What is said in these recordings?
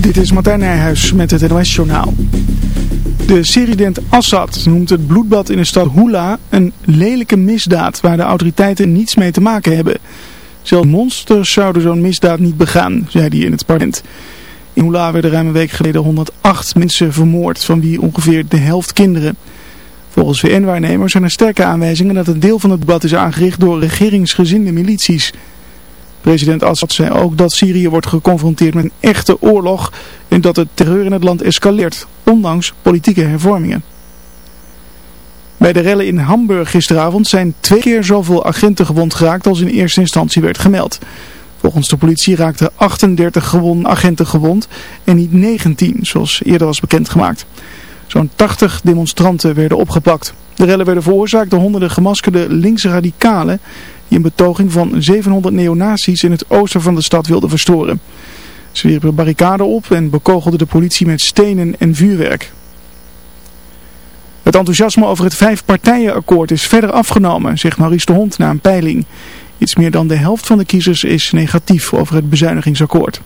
Dit is Martijn Nijhuis met het NOS Journaal. De Syrident Assad noemt het bloedbad in de stad Hula een lelijke misdaad waar de autoriteiten niets mee te maken hebben. Zelfs monsters zouden zo'n misdaad niet begaan, zei hij in het parlement. In Hula werden ruim een week geleden 108 mensen vermoord, van wie ongeveer de helft kinderen. Volgens VN-waarnemers zijn er sterke aanwijzingen dat een deel van het bad is aangericht door regeringsgezinde milities. President Assad zei ook dat Syrië wordt geconfronteerd met een echte oorlog en dat het terreur in het land escaleert, ondanks politieke hervormingen. Bij de rellen in Hamburg gisteravond zijn twee keer zoveel agenten gewond geraakt als in eerste instantie werd gemeld. Volgens de politie raakten 38 gewond, agenten gewond en niet 19, zoals eerder was bekendgemaakt. Zo'n 80 demonstranten werden opgepakt. De rellen werden veroorzaakt door honderden gemaskerde linkse radicalen die een betoging van 700 neonazies in het oosten van de stad wilden verstoren. Ze wierpen barricaden op en bekogelden de politie met stenen en vuurwerk. Het enthousiasme over het vijfpartijenakkoord is verder afgenomen, zegt Maurice de Hond na een peiling. Iets meer dan de helft van de kiezers is negatief over het bezuinigingsakkoord.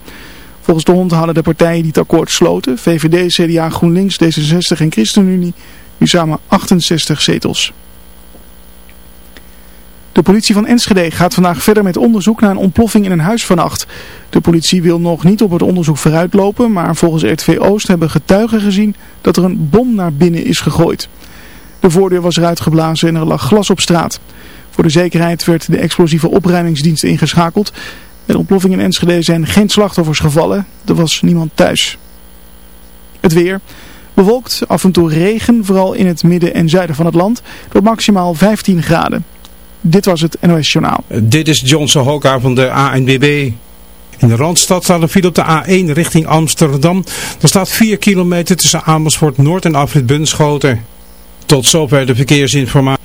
Volgens de Hond hadden de partijen die het akkoord sloten, VVD, CDA, GroenLinks, D66 en ChristenUnie, nu samen 68 zetels. De politie van Enschede gaat vandaag verder met onderzoek naar een ontploffing in een huis vannacht. De politie wil nog niet op het onderzoek vooruitlopen, maar volgens RTV Oost hebben getuigen gezien dat er een bom naar binnen is gegooid. De voordeur was eruit geblazen en er lag glas op straat. Voor de zekerheid werd de explosieve opruimingsdienst ingeschakeld. Bij de ontploffing in Enschede zijn geen slachtoffers gevallen. Er was niemand thuis. Het weer. Bewolkt, af en toe regen, vooral in het midden en zuiden van het land, door maximaal 15 graden. Dit was het NOS Journaal. Dit is Johnson Hoka van de ANWB. In de Randstad staat een file op de A1 richting Amsterdam. Er staat 4 kilometer tussen Amersfoort Noord en Afrit Bunschoten. Tot zover de verkeersinformatie.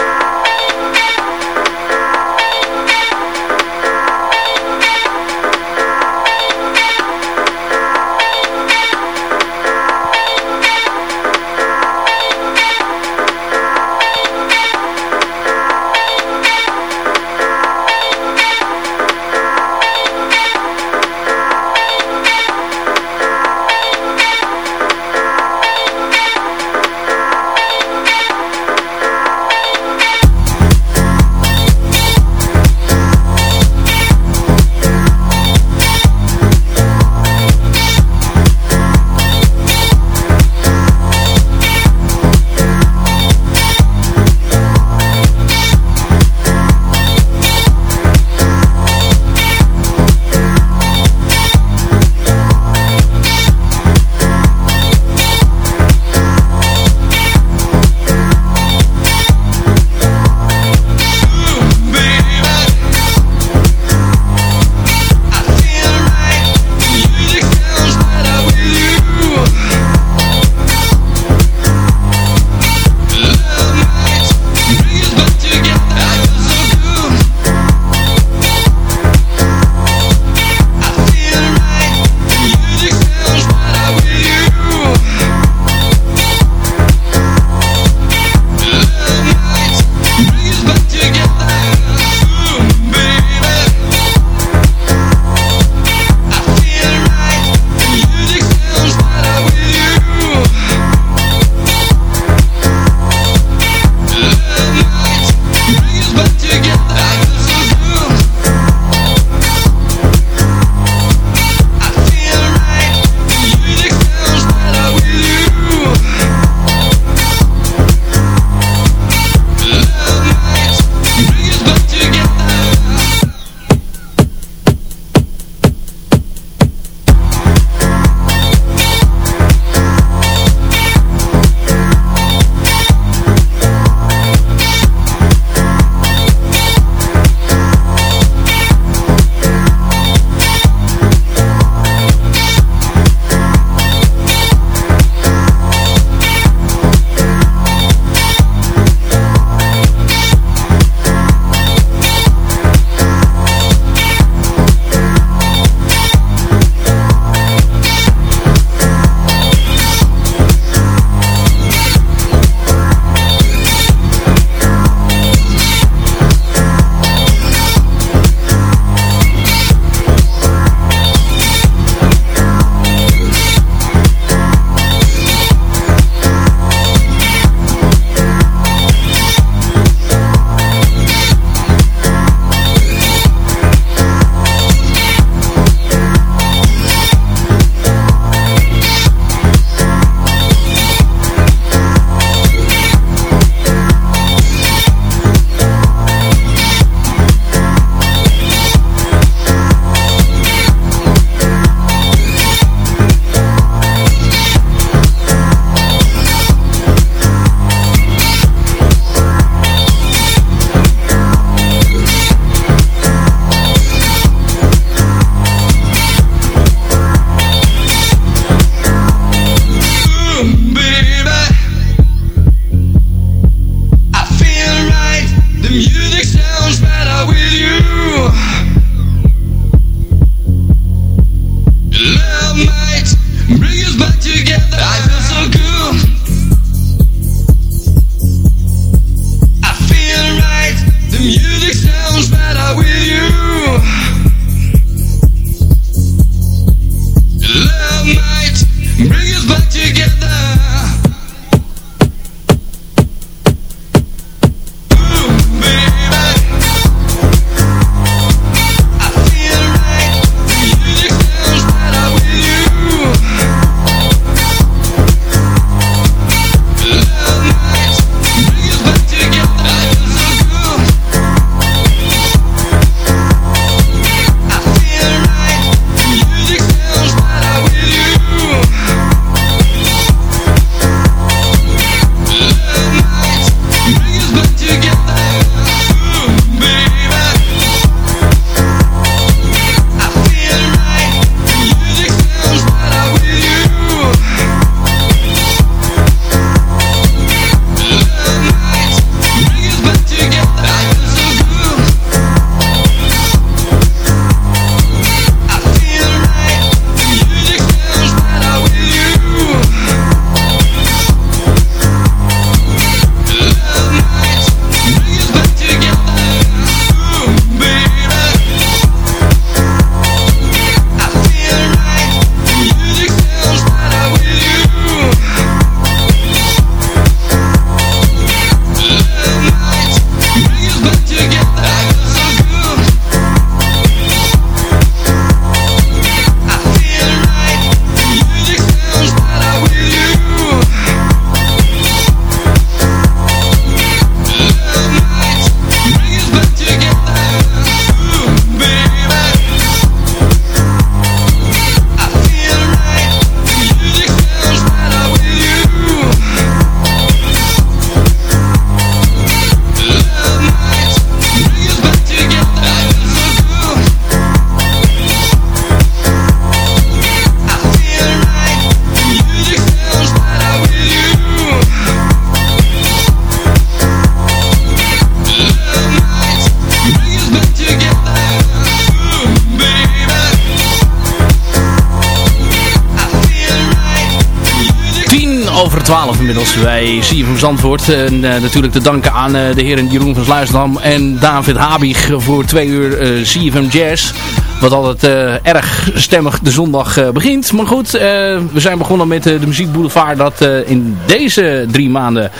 inmiddels bij CFM Zandvoort. En uh, natuurlijk te danken aan uh, de heren Jeroen van Sluisdam en David Habig voor twee uur uh, CFM Jazz. Wat altijd erg stemmig de zondag begint. Maar goed, we zijn begonnen met de muziekboulevard dat in deze drie maanden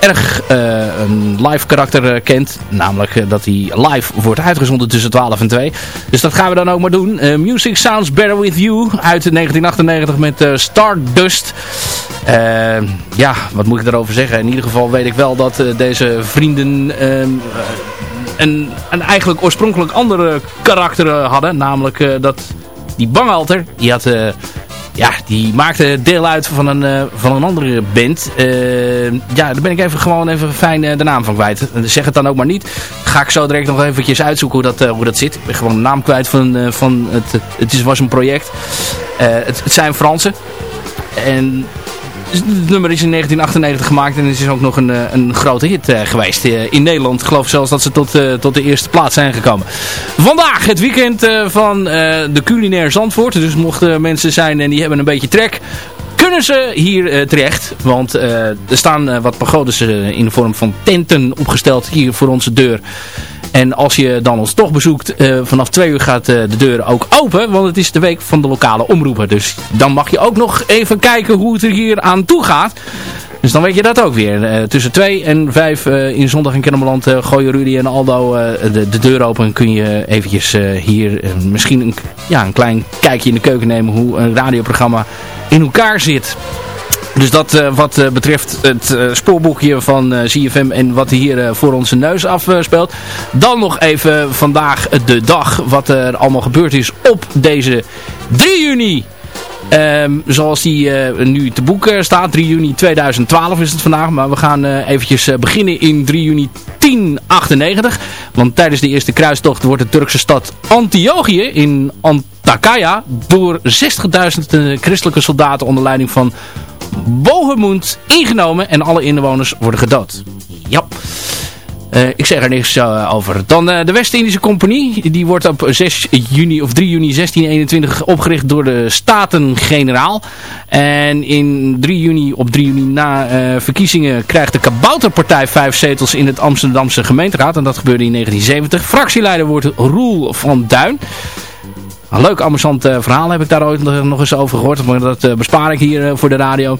erg een live karakter kent. Namelijk dat hij live wordt uitgezonden tussen 12 en 2. Dus dat gaan we dan ook maar doen. Music Sounds Better With You uit 1998 met Stardust. Ja, wat moet ik daarover zeggen? In ieder geval weet ik wel dat deze vrienden uh, een, een eigenlijk oorspronkelijk andere karakter hadden. Namelijk dat die Bangalter, die had... ja, die maakte deel uit van een, van een andere band. ja, daar ben ik even gewoon even fijn de naam van kwijt. Zeg het dan ook maar niet. Ga ik zo direct nog eventjes uitzoeken hoe dat, hoe dat zit. Ik ben gewoon de naam kwijt van, van het, het is, was een project. Het zijn Fransen. En het nummer is in 1998 gemaakt en het is ook nog een, eh, een grote hit uh, geweest uh, in Nederland. Ik geloof zelfs dat ze tot, tot de eerste plaats zijn gekomen. Vandaag het weekend van de culinair Zandvoort. Dus mochten mensen zijn en die hebben een beetje trek kunnen ze hier terecht. Want er staan wat pagodes in de vorm van tenten opgesteld hier voor onze deur. En als je dan ons toch bezoekt, uh, vanaf twee uur gaat uh, de deur ook open. Want het is de week van de lokale omroepen. Dus dan mag je ook nog even kijken hoe het er hier aan toe gaat. Dus dan weet je dat ook weer. Uh, tussen 2 en 5 in zondag in Kennemerland gooien Rudy en Aldo de, de, deur open. Kun je eventjes hier misschien een, ja, een klein kijkje in de keuken nemen hoe een radioprogramma in elkaar zit. Dus dat uh, wat uh, betreft het uh, spoorboekje van CFM en wat hier voor onze neus afspeelt. Dan nog even vandaag de dag wat er allemaal gebeurd is op deze 3 juni. Um, zoals die nu te boek staat. 3 juni 2012 is het vandaag. Maar we gaan eventjes beginnen in 3 juni 1098. Want tijdens de eerste kruistocht wordt de Turkse stad Antiochië in Antakya door 60.000 christelijke soldaten onder leiding van Bohemund ingenomen en alle inwoners worden gedood. Ja. Uh, ik zeg er niks uh, over. Dan uh, de West-Indische Compagnie. Die wordt op 6 juni of 3 juni 1621 opgericht door de Staten-Generaal. En in 3 juni, op 3 juni na verkiezingen krijgt de Kabouterpartij vijf zetels in het Amsterdamse gemeenteraad. En dat gebeurde in 1970. Fractieleider wordt Roel van Duin. Een leuk, amusant uh, verhaal heb ik daar ooit nog eens over gehoord. Maar dat uh, bespaar ik hier voor de radio.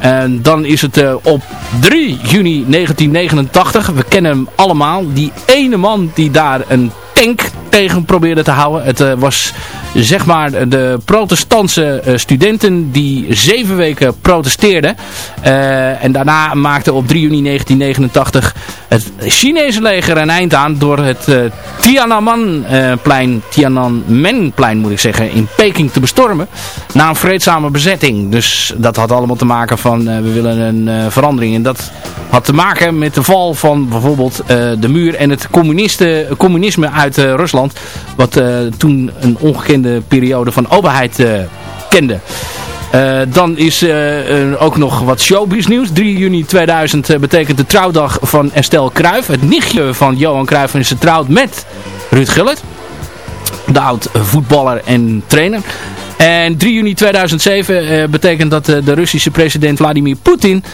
En dan is het op 3 juni 1989. We kennen hem allemaal. Die ene man die daar een tank tegen probeerde te houden. Het was zeg maar de protestantse studenten die zeven weken protesteerden. En daarna maakte op 3 juni 1989 het Chinese leger een eind aan door het Tiananmenplein, Tiananmenplein moet ik zeggen, in Peking te bestormen. Na een vreedzame bezetting. Dus dat had allemaal te maken van we willen een verandering. En dat had te maken met de val van bijvoorbeeld de muur en het communisme uit Rusland. Wat toen een ongekende periode van openheid kende. Uh, dan is uh, ook nog wat showbiz nieuws. 3 juni 2000 betekent de trouwdag van Estelle Kruijf. Het nichtje van Johan Cruijff is getrouwd met Ruud Gullit. De oud voetballer en trainer. En 3 juni 2007 uh, betekent dat de Russische president Vladimir Poetin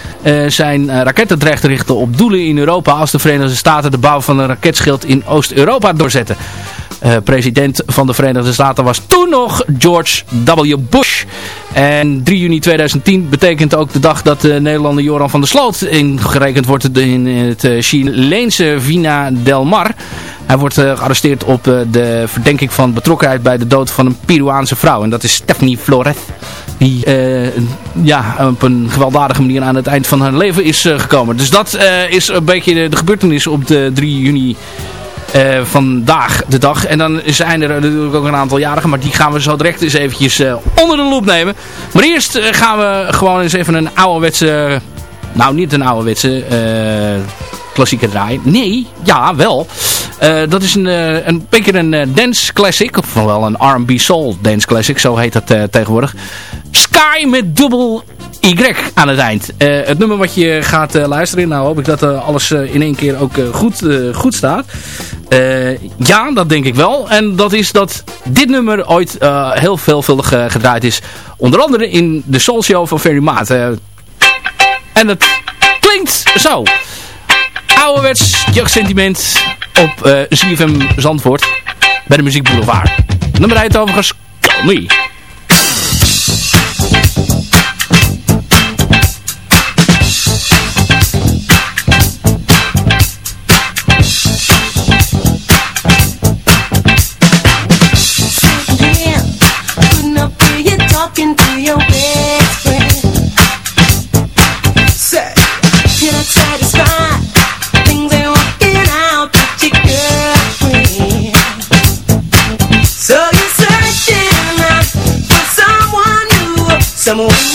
zijn raketten dreigt te richten op doelen in Europa als de Verenigde Staten de bouw van een raketschild in Oost-Europa doorzetten. president van de Verenigde Staten was toen nog George W. Bush. En 3 juni 2010 betekent ook de dag dat de Nederlander Joran van der Sloot ingerekend wordt in het Chileense Vina del Mar. Hij wordt uh, gearresteerd op uh, de verdenking van betrokkenheid bij de dood van een Peruaanse vrouw. En dat is Stephanie Flores. Die ja, op een gewelddadige manier aan het eind van haar leven is gekomen. Dus dat is een beetje de, de, gebeurtenis op de 3 juni vandaag de dag. En dan zijn er natuurlijk ook een aantal jarigen. Maar die gaan we zo direct eens eventjes onder de loep nemen. Maar eerst gaan we gewoon eens even een ouderwetse... Nou, niet een ouderwetse klassieke draai. Nee, ja, wel. Eh, dat is een, eh, een beetje een eh, dance classic. Of wel een R&B soul dance classic. Zo heet dat tegenwoordig. Sky met dubbel Y aan het eind. Het nummer wat je gaat luisteren. Nou hoop ik dat alles in één keer ook goed, goed staat. ja, dat denk ik wel. En dat is dat dit nummer ooit heel veelvuldig gedraaid is. Onder andere in de Soul Show van Ferry Maat. en het klinkt zo ouderwets sentiment op uh, Zandvoort bij de Muziek Boulevard. Nummer 1 overigens Call alone.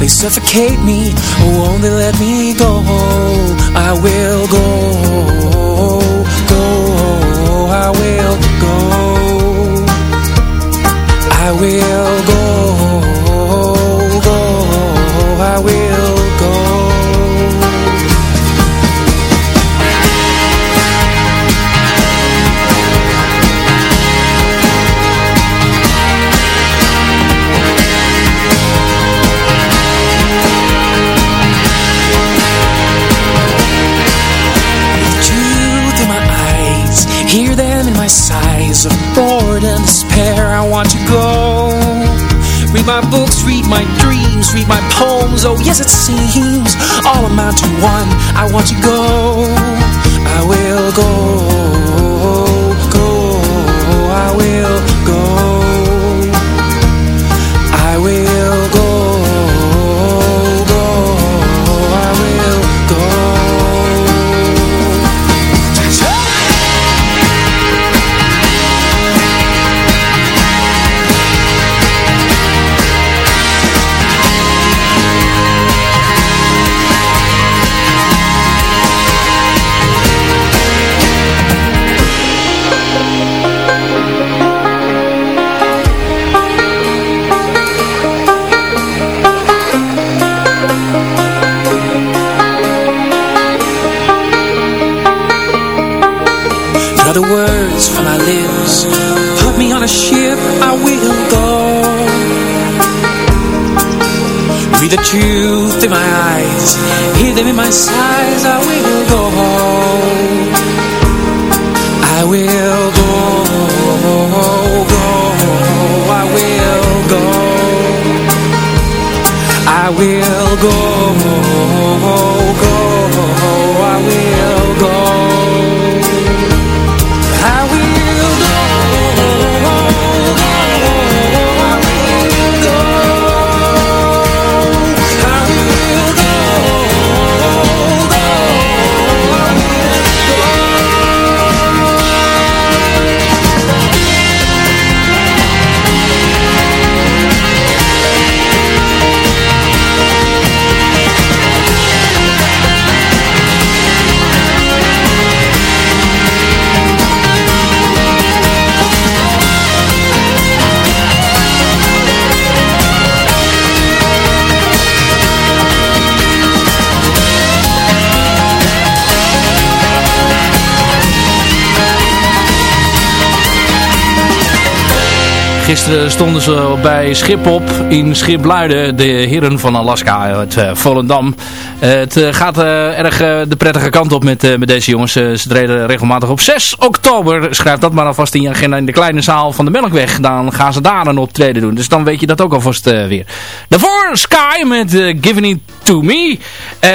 They suffocate me. Won't they let me go? I will Go Read my poems, oh yes it seems All amount to one. I want to go. I will Go the truth in my eyes. Hear them in my sighs, I will go I will go, go. I will go. I will go, Gisteren stonden ze bij Schipop in Schipluiden, de heren van Alaska uit eh, Volendam. Eh, het eh, gaat erg de prettige kant op met, met deze jongens. Ze treden regelmatig op 6 oktober. Schrijf dat maar alvast in je agenda in de kleine zaal van de Melkweg. Dan gaan ze daar een optreden doen. Dus dan weet je dat ook alvast weer. Daarvoor Sky met Giving To Me. Eh,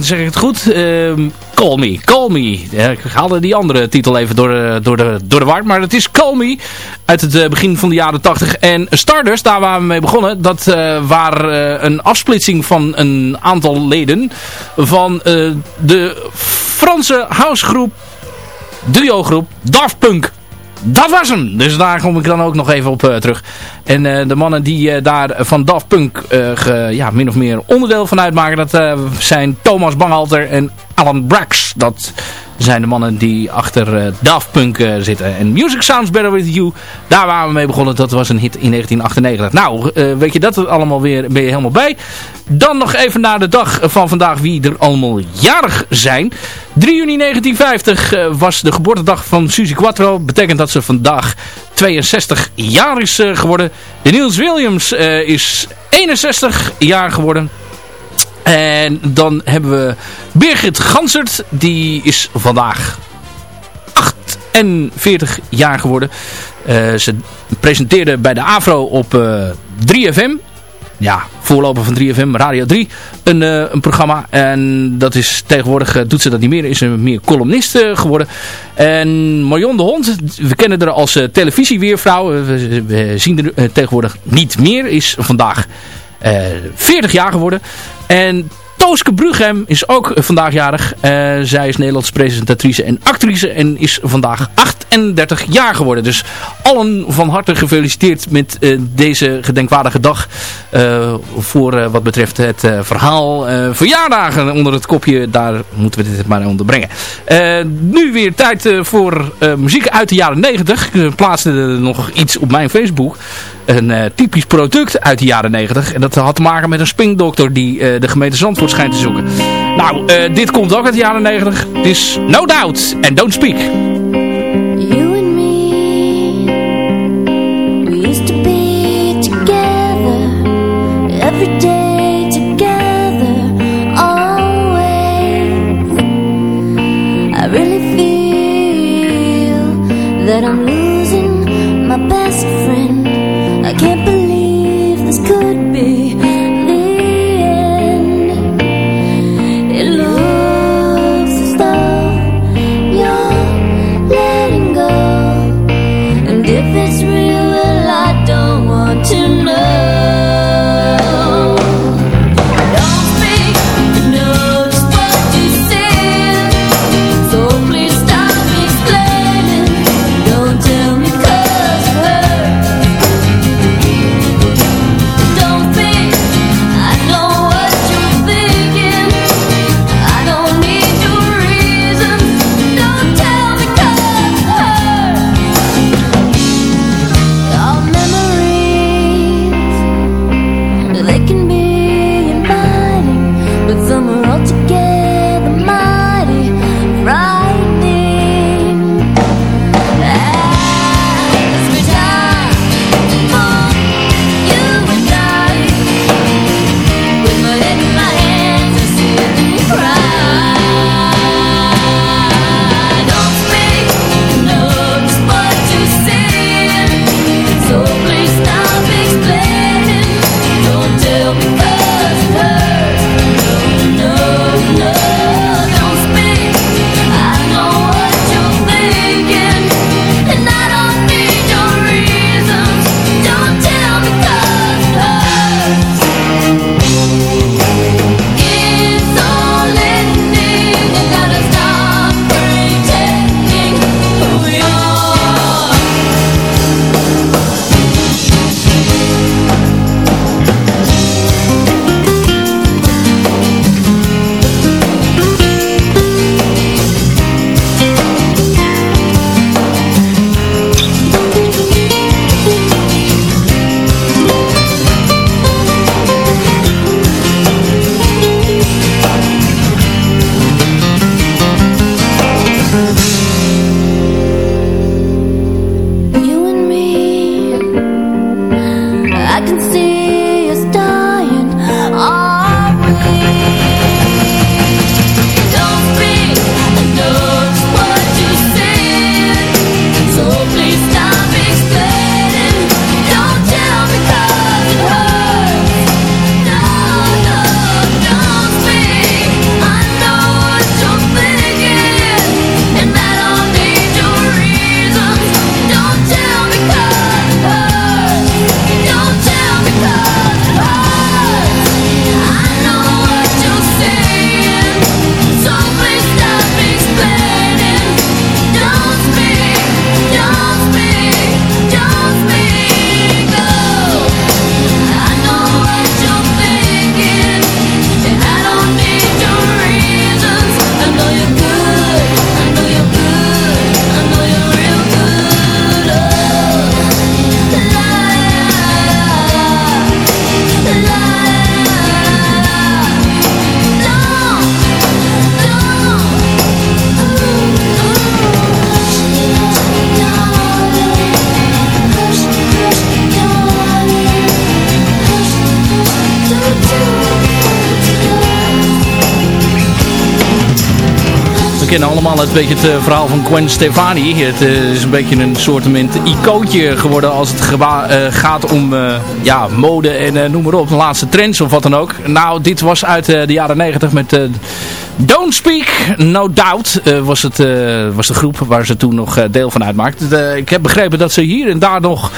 zeg ik het goed? Ehm, Call Me, Call Me. Ja, ik haalde die andere titel even door, de- door, de, door de war. Maar het is Call Me uit het eh, begin van de jaren 80. En Stardust, daar waren we mee begonnen. Dat eh waren eh, een afsplitsing van een aantal leden van eh, de Franse housegroep, duo-groep Daft Punk. Dat was hem. Dus daar kom ik dan ook nog even op eh, terug. En eh, de mannen die eh, daar van Daft Punk ja, min of meer onderdeel van uitmaken, dat zijn Thomas Bangalter en Alan Brax. Dat zijn de mannen die achter eh, Daft Punk eh, zitten. En Music Sounds Better With You, daar waren we mee begonnen. Dat was een hit in 1998. Nou, eh, weet je dat allemaal weer, ben je helemaal bij. Dan nog even naar de dag van vandaag, wie er allemaal jarig zijn. 3 juni 1950 eh, was de geboortedag van Suzy Quattro. Betekent dat ze vandaag 62 jaar is geworden. De Niels Williams is 61 jaar geworden. En dan hebben we Birgit Gansert. Die is vandaag 48 jaar geworden. Uh, ze presenteerde bij de AVRO op uh, 3FM. Ja, voorloper van 3FM, Radio 3. Een, uh, een programma. En dat is tegenwoordig, doet ze dat niet meer. Is ze meer columnist geworden. En Marion de Hond, we kennen haar als televisieweervrouw. We, we, zien er tegenwoordig niet meer. Is vandaag 40 jaar geworden. En Tooske Brughem is ook vandaag jarig. Uh, zij is Nederlandse presentatrice en actrice en is vandaag 38 jaar geworden. Dus allen van harte gefeliciteerd met uh, deze gedenkwaardige dag. Voor wat betreft het verhaal verjaardagen onder het kopje. Daar moeten we dit maar onderbrengen. nu weer tijd voor muziek uit de jaren 90. Ik plaatste nog iets op mijn Facebook een uh, typisch product uit de jaren 90. En dat had te maken met een spingdokter die uh, de gemeente Zandvoort schijnt te zoeken. Nou, uh, dit komt ook uit de jaren 90. Het is No Doubt and Don't Speak. Kennen allemaal het, beetje het eh, verhaal van Gwen Stefani. Het eh, is een beetje een soort icoontje geworden als het eh, gaat om ja, mode en noem maar op. De laatste trends of wat dan ook. Nou, dit was uit de jaren 90 met Don't Speak, No Doubt was, het, was de groep waar ze toen nog deel van uitmaakte. Ik heb begrepen dat ze hier en daar nog...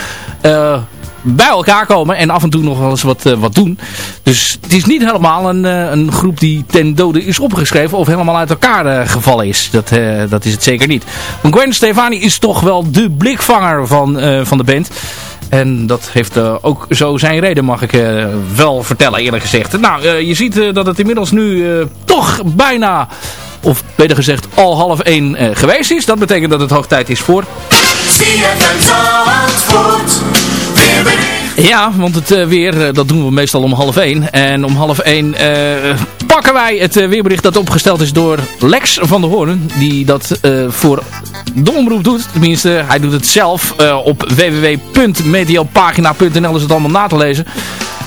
bij elkaar komen en af en toe nog wel eens wat, eh, wat doen. Dus het is niet helemaal een, eh, een groep die ten dode is opgeschreven of helemaal uit elkaar eh, gevallen is. Dat, dat is het zeker niet. Maar Gwen Stefani is toch wel de blikvanger van, van de band. En dat heeft ook zo zijn reden, mag ik wel vertellen eerlijk gezegd. Nou, je ziet dat het inmiddels nu toch bijna, of beter gezegd al half één geweest is. Dat betekent dat het hoog tijd is voor... Ja, want het eh, weer, eh, dat doen we meestal om half één. En om half één eh, pakken wij het weerbericht dat opgesteld is door Lex van der Hoorn. Die dat voor de omroep doet. Tenminste, hij doet het zelf eh, op www.meteopagina.nl is het allemaal na te lezen.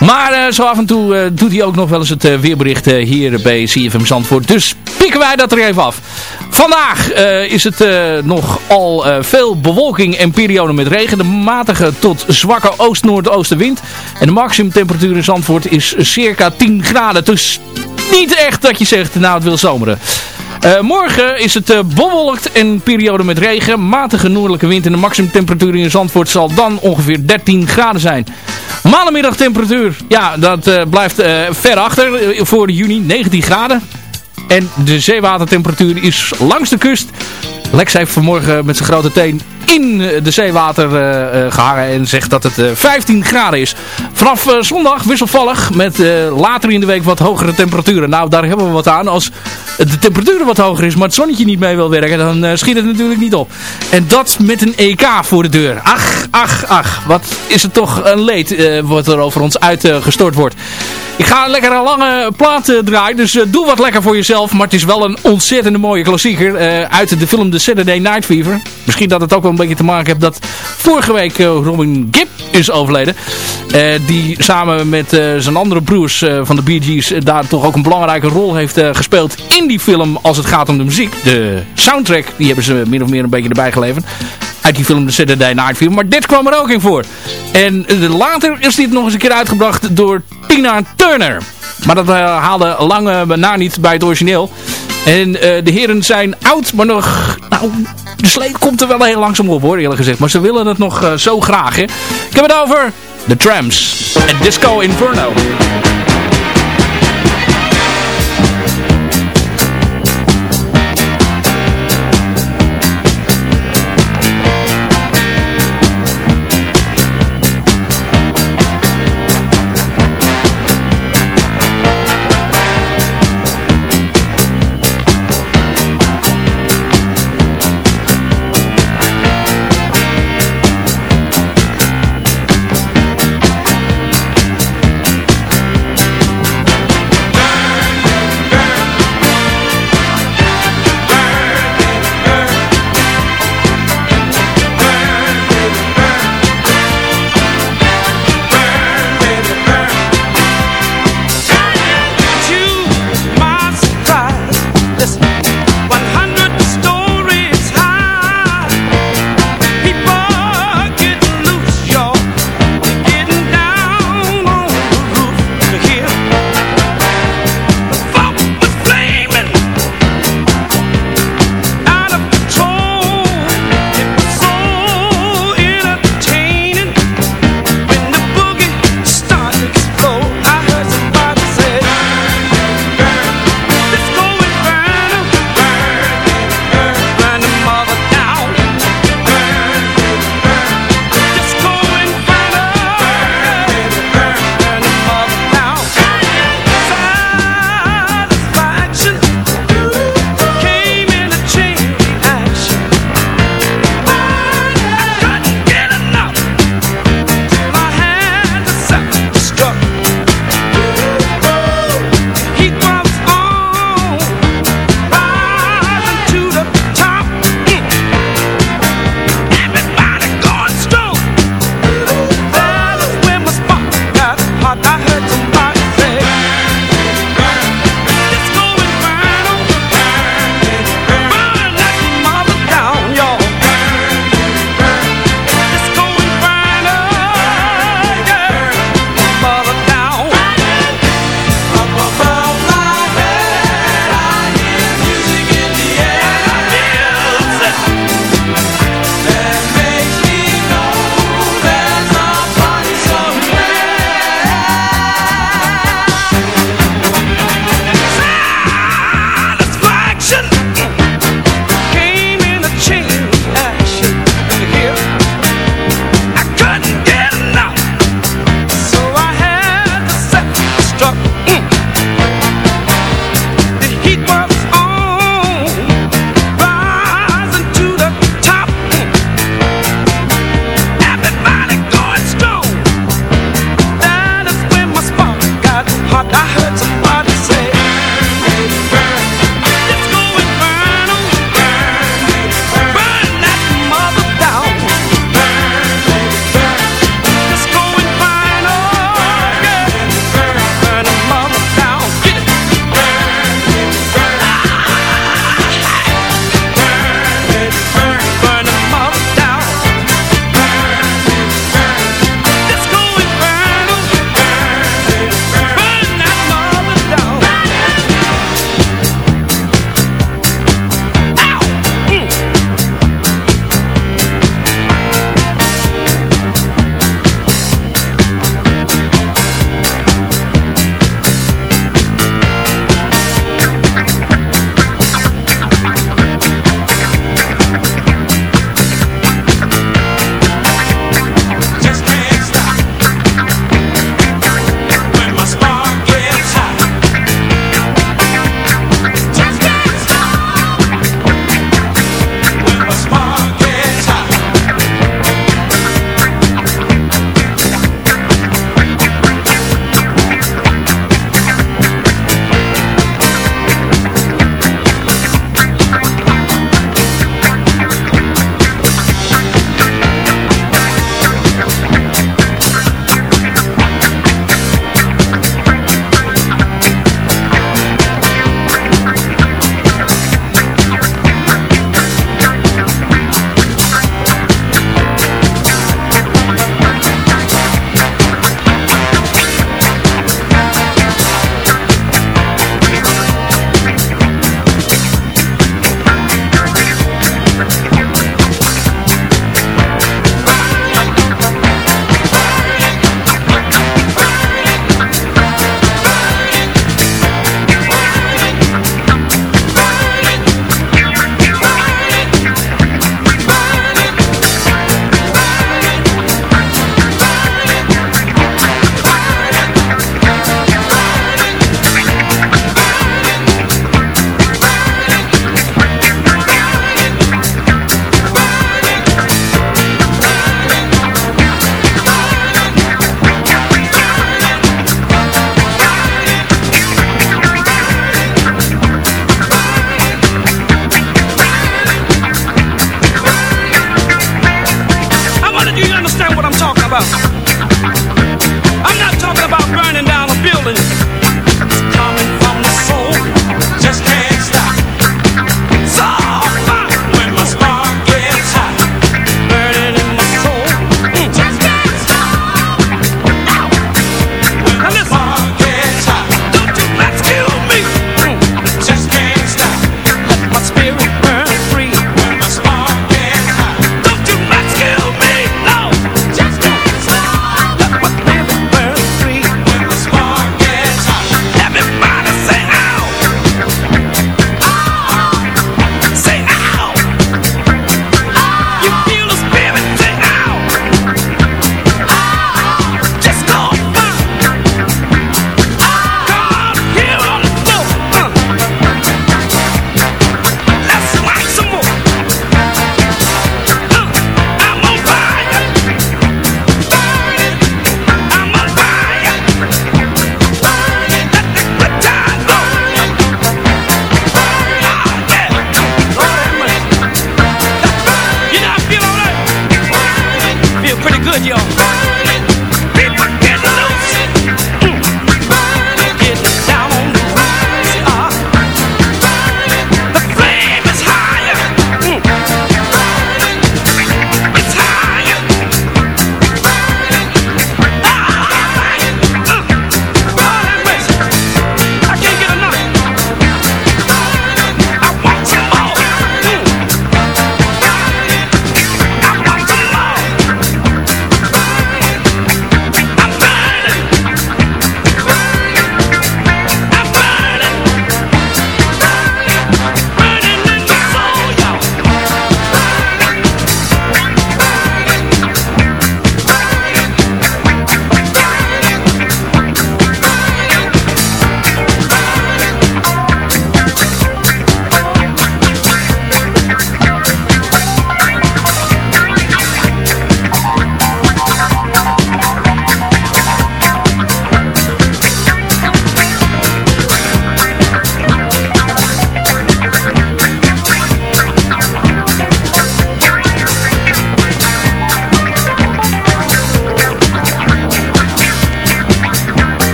Maar eh, zo af en toe eh, doet hij ook nog wel eens het eh, weerbericht hier bij CFM Zandvoort. Dus pikken wij dat er even af. Vandaag is het nog al eh, veel bewolking en perioden met regen. De matige tot zwakke oost-noordoostenwind. En de maximumtemperatuur in Zandvoort is circa 10 graden. Dus niet echt dat je zegt, nou het wil zomeren. Eh, morgen is het eh, bewolkt en periode met regen. Matige noordelijke wind en de maximumtemperatuur in Zandvoort zal dan ongeveer 13 graden zijn. Maandagmiddagtemperatuur, ja dat eh, blijft ver achter voor juni, 19 graden. En de zeewatertemperatuur is langs de kust. Lex heeft vanmorgen met zijn grote teen in eh, de zeewater eh, eh, gehangen en zegt dat het eh, 15 graden is. Vanaf eh, zondag wisselvallig met eh, later in de week wat hogere temperaturen. Nou, daar hebben we wat aan. Als de temperatuur wat hoger is, maar het zonnetje niet mee wil werken, dan eh, schiet het natuurlijk niet op. En dat met een EK voor de deur. Ach, ach, ach. Wat is het toch een leed eh, wat er over ons uitgestort wordt. Ik ga een lekkere lange plaat eh, draaien, dus eh, doe wat lekker voor jezelf. Maar het is wel een ontzettende mooie klassieker eh, uit de film The Saturday Night Fever. Misschien dat het ook wel een beetje te maken heeft dat vorige week eh, Robin Gibb is overleden. Eh, die samen met eh, zijn andere broers van de Bee Gees daar toch ook een belangrijke rol heeft gespeeld in die film als het gaat om de muziek. De soundtrack, die hebben ze min of meer een beetje erbij geleverd uit die film The Saturday Night Fever. Maar dit kwam er ook in voor. En later is dit nog eens een keer uitgebracht door Tina Turner. Maar dat eh, haalde lang eh, na niet bij het origineel. En de heren zijn oud, maar nog... Nou, de sleet komt er wel heel langzaam op hoor, eerlijk gezegd. Maar ze willen het nog eh, zo graag, hè. Ik heb het over The Tramps en Disco Inferno.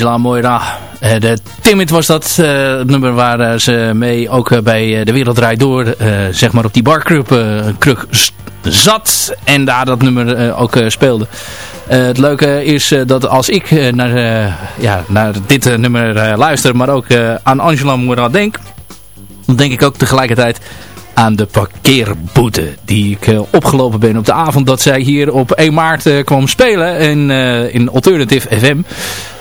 Angela Moira. Eh, de Timid was dat eh, het nummer waar eh, ze mee ook bij De Wereld Draait Door, zeg maar op die barkruk zat. En daar dat nummer ook speelde. Het leuke is dat als ik naar, ja, naar dit nummer luister, maar ook aan Angela Moira denk, dan denk ik ook tegelijkertijd aan de parkeerboete die ik opgelopen ben op de avond dat zij hier op 1 maart kwam spelen in, in Alternative FM.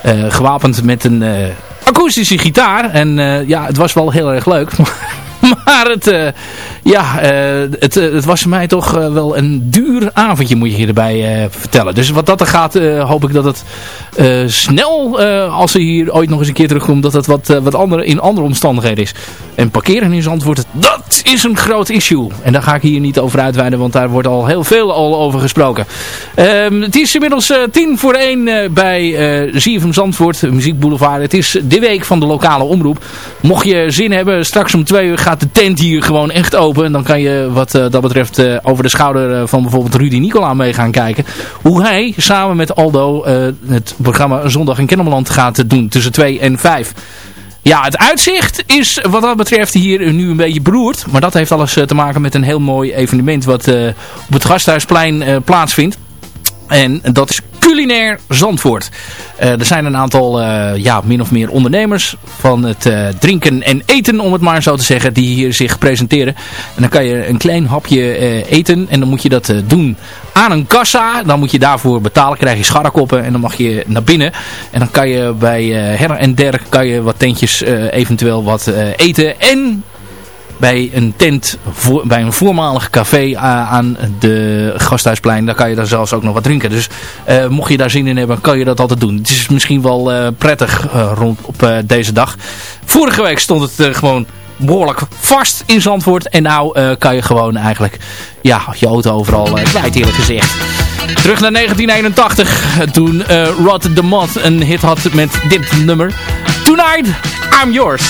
Eh, gewapend met een eh, akoestische gitaar. En eh, ja, het was wel heel erg leuk. maar het, eh, ja, eh, het, eh, het was voor mij toch wel een duur avondje moet je hierbij vertellen. Dus wat dat er gaat, hoop ik dat het snel, als ze hier ooit nog eens een keer terugkomt, dat het wat, wat andere, in andere omstandigheden is. En parkeren in Zandvoort, dat is een groot issue. En daar ga ik hier niet over uitweiden, want daar wordt al heel veel al over gesproken. Ehm, het is inmiddels tien voor één bij eh ZFM Zandvoort, Muziek Boulevard. Het is de week van de lokale omroep. Mocht je zin hebben, straks om twee uur gaat de tent hier gewoon echt open. En dan kan je wat eh, dat betreft eh, over de schouder eh, van bijvoorbeeld Rudy Nicola mee gaan kijken. Hoe hij samen met Aldo het programma Zondag in Kennemerland gaat doen tussen 2 en 5. Ja, het uitzicht is wat dat betreft hier nu een beetje beroerd. Maar dat heeft alles te maken met een heel mooi evenement wat op het Gasthuisplein plaatsvindt. En dat is culinair Zandvoort. Eh, er zijn een aantal, eh, ja, min of meer ondernemers van het eh, drinken en eten, om het maar zo te zeggen, die hier zich presenteren. En dan kan je een klein hapje eten en dan moet je dat doen aan een kassa. Dan moet je daarvoor betalen, krijg je scharrekoppen en dan mag je naar binnen. En dan kan je bij her en der kan je wat tentjes eventueel wat eten en bij een tent, bij een voormalig café uh, aan de Gasthuisplein. Daar kan je dan zelfs ook nog wat drinken. Dus uh, mocht je daar zin in hebben, kan je dat altijd doen. Het is misschien wel uh, prettig rond op deze dag. Vorige week stond het gewoon behoorlijk vast in Zandvoort. En nou kan je gewoon eigenlijk ja, je auto overal kwijt eerlijk gezegd. Terug naar 1981, toen Rod the Mod een hit had met dit nummer. Tonight, I'm Yours.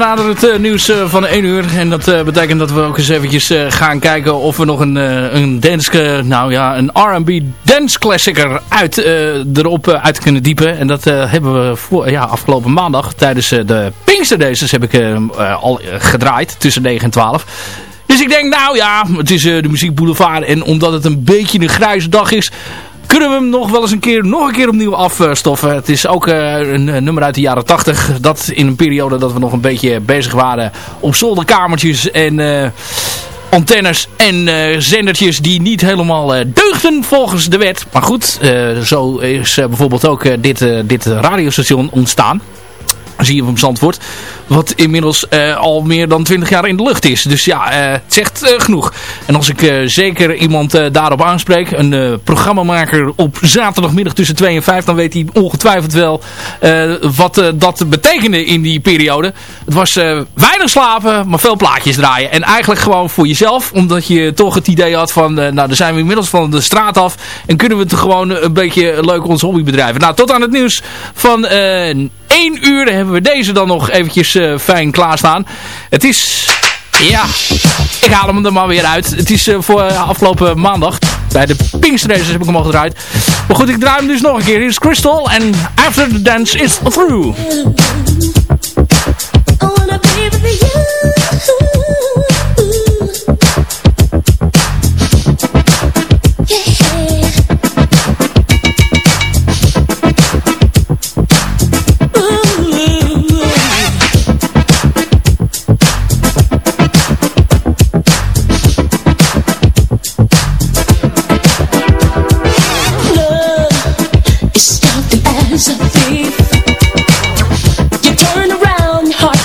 Naderen het uh, nieuws uh, van 1 uur. En dat uh, betekent dat we ook eens eventjes gaan kijken of we nog een, een dance, nou ja, een R&B dance classicer uit, erop uit kunnen diepen. En dat hebben we voor, ja, afgelopen maandag tijdens de Pinkster Days heb ik al gedraaid tussen 9 en 12. Dus ik denk, nou ja, het is de Muziek Boulevard. En omdat het een beetje een grijze dag is, kunnen we hem nog wel eens een keer, nog een keer opnieuw afstoffen. Het is ook uh, een, nummer uit de jaren 80. Dat in een periode dat we nog een beetje bezig waren op zolderkamertjes en... Uh, antennes en zendertjes die niet helemaal deugden volgens de wet. Maar goed, zo is bijvoorbeeld ook dit, dit radiostation ontstaan. Zie je van Zandvoort. Wat inmiddels uh, al meer dan 20 jaar in de lucht is. Dus ja, uh, het zegt uh, genoeg. En als ik zeker iemand daarop aanspreek. Een programmamaker op zaterdagmiddag tussen 2 en 5. Dan weet hij ongetwijfeld wel wat dat betekende in die periode. Het was weinig slapen, maar veel plaatjes draaien. En eigenlijk gewoon voor jezelf. Omdat je toch het idee had van... nou, dan zijn we inmiddels van de straat af. En kunnen we het gewoon een beetje leuk ons hobby bedrijven. Nou, tot aan het nieuws van 1 uur hebben we deze dan nog eventjes uh, fijn klaarstaan. Het is... Ja, ik haal hem er maar weer uit. Het is uh, voor uh, afgelopen maandag. Bij de Pinksteraces heb ik hem al gedraaid. Maar goed, ik draai hem dus nog een keer. Hier is Crystal en After the Dance is Through.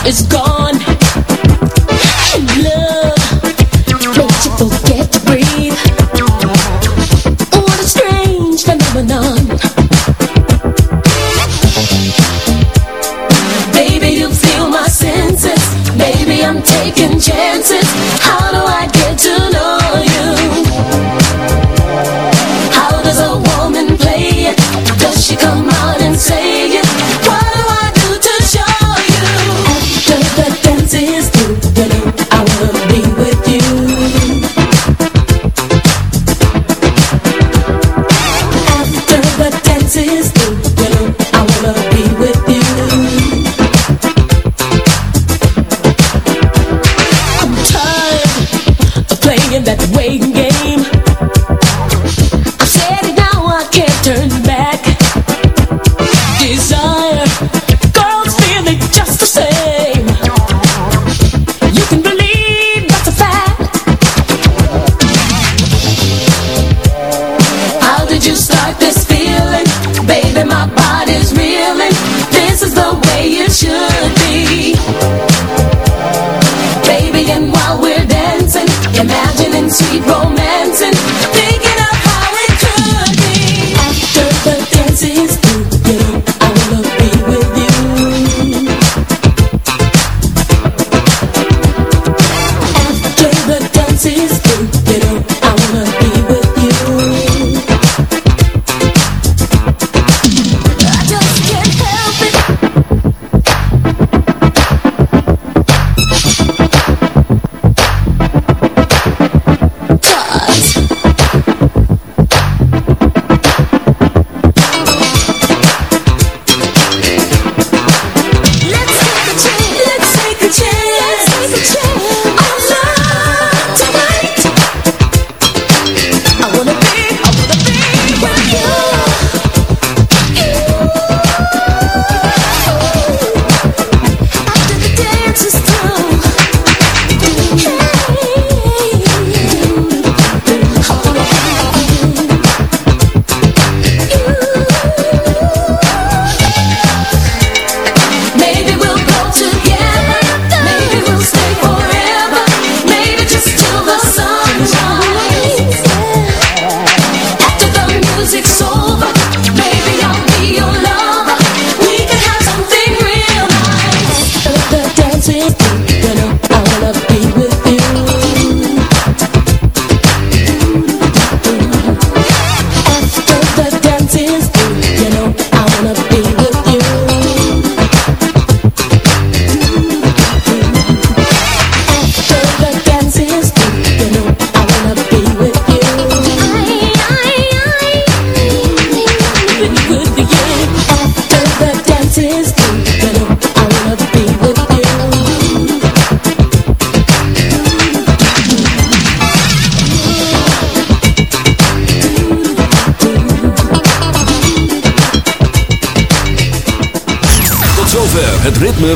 It's good.